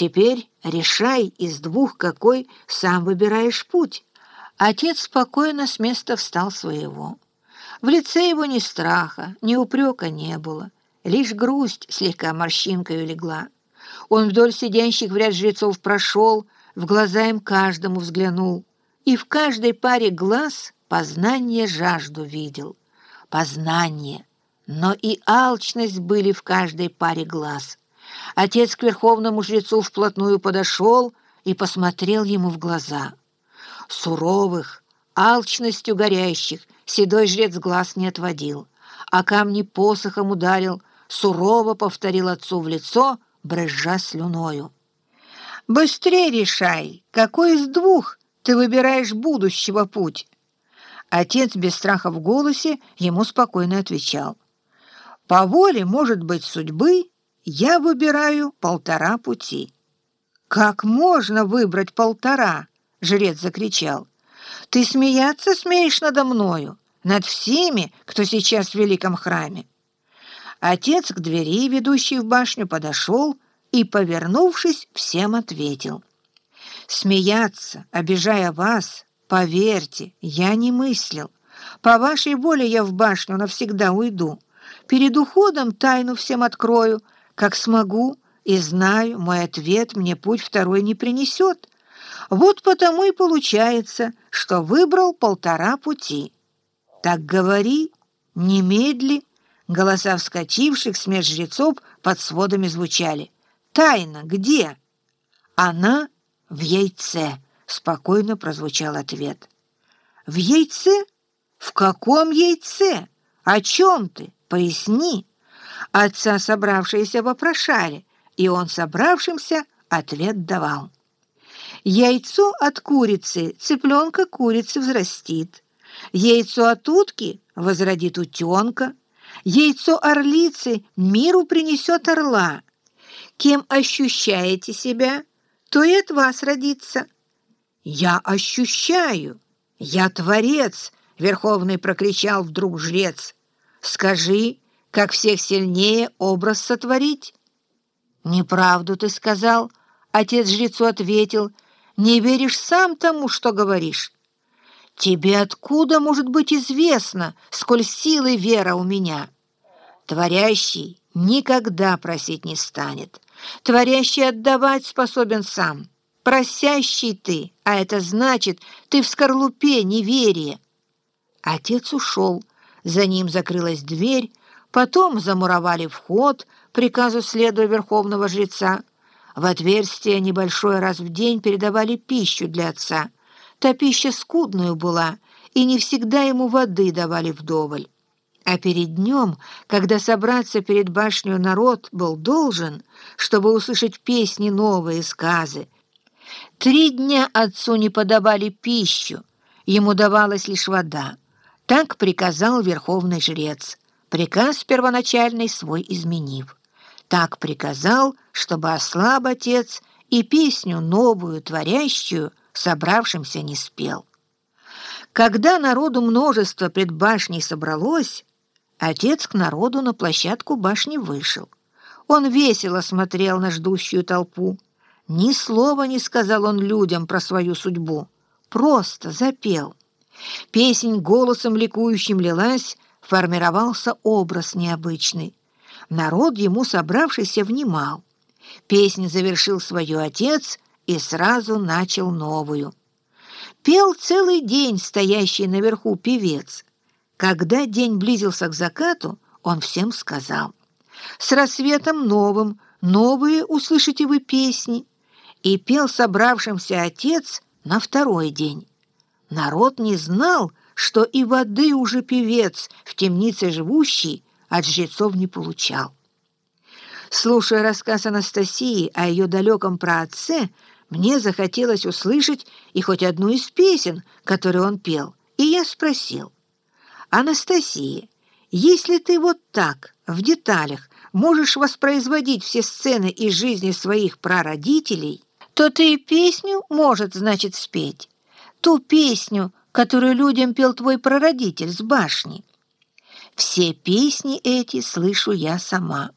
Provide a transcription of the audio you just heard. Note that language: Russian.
Теперь решай из двух, какой сам выбираешь путь». Отец спокойно с места встал своего. В лице его ни страха, ни упрека не было, лишь грусть слегка морщинкою легла. Он вдоль сидящих в ряд жрецов прошел, в глаза им каждому взглянул, и в каждой паре глаз познание жажду видел. Познание, но и алчность были в каждой паре глаз. Отец к верховному жрецу вплотную подошел и посмотрел ему в глаза. Суровых, алчностью горящих, седой жрец глаз не отводил, а камни посохом ударил, сурово повторил отцу в лицо, брызжа слюною. «Быстрее решай, какой из двух ты выбираешь будущего путь?» Отец без страха в голосе ему спокойно отвечал. «По воле, может быть, судьбы, я выбираю полтора пути». «Как можно выбрать полтора?» — жрец закричал. «Ты смеяться смеешь надо мною, над всеми, кто сейчас в великом храме». Отец к двери, ведущей в башню, подошел и, повернувшись, всем ответил. «Смеяться, обижая вас, поверьте, я не мыслил. По вашей воле я в башню навсегда уйду. Перед уходом тайну всем открою, как смогу, и знаю, мой ответ мне путь второй не принесет. Вот потому и получается, что выбрал полтора пути. Так говори, немедли, Голоса вскочивших с жрецов под сводами звучали. «Тайна где?» «Она в яйце», — спокойно прозвучал ответ. «В яйце? В каком яйце? О чем ты? Поясни». Отца собравшиеся вопрошали, и он собравшимся ответ давал. Яйцо от курицы цыпленка курицы взрастит. Яйцо от утки возродит утенка. Яйцо орлицы миру принесет орла. Кем ощущаете себя, то и от вас родится. Я ощущаю, я творец, Верховный прокричал вдруг жрец. Скажи, как всех сильнее образ сотворить? Неправду ты сказал, отец жрецу ответил. Не веришь сам тому, что говоришь. Тебе откуда может быть известно, сколь силы вера у меня? Творящий никогда просить не станет. Творящий отдавать способен сам. Просящий ты, а это значит, ты в скорлупе неверия. Отец ушел, за ним закрылась дверь, потом замуровали вход, приказу следуя верховного жреца. В отверстие небольшое раз в день передавали пищу для отца — Та пища скудную была, и не всегда ему воды давали вдоволь. А перед днем, когда собраться перед башню народ был должен, чтобы услышать песни новые, сказы, три дня отцу не подавали пищу, ему давалась лишь вода. Так приказал верховный жрец, приказ первоначальный свой изменив. Так приказал, чтобы ослаб отец и песню новую, творящую, собравшимся не спел. Когда народу множество пред башней собралось, отец к народу на площадку башни вышел. Он весело смотрел на ждущую толпу. Ни слова не сказал он людям про свою судьбу, просто запел. Песнь голосом ликующим лилась, формировался образ необычный. Народ ему собравшийся внимал. Песнь завершил свое отец — и сразу начал новую. Пел целый день стоящий наверху певец. Когда день близился к закату, он всем сказал, «С рассветом новым, новые услышите вы песни». И пел собравшимся отец на второй день. Народ не знал, что и воды уже певец, в темнице живущий, от жрецов не получал. Слушая рассказ Анастасии о ее далеком праотце, мне захотелось услышать и хоть одну из песен, которые он пел, и я спросил, «Анастасия, если ты вот так, в деталях, можешь воспроизводить все сцены из жизни своих прародителей, то ты и песню, может, значит, спеть, ту песню, которую людям пел твой прародитель с башни. Все песни эти слышу я сама».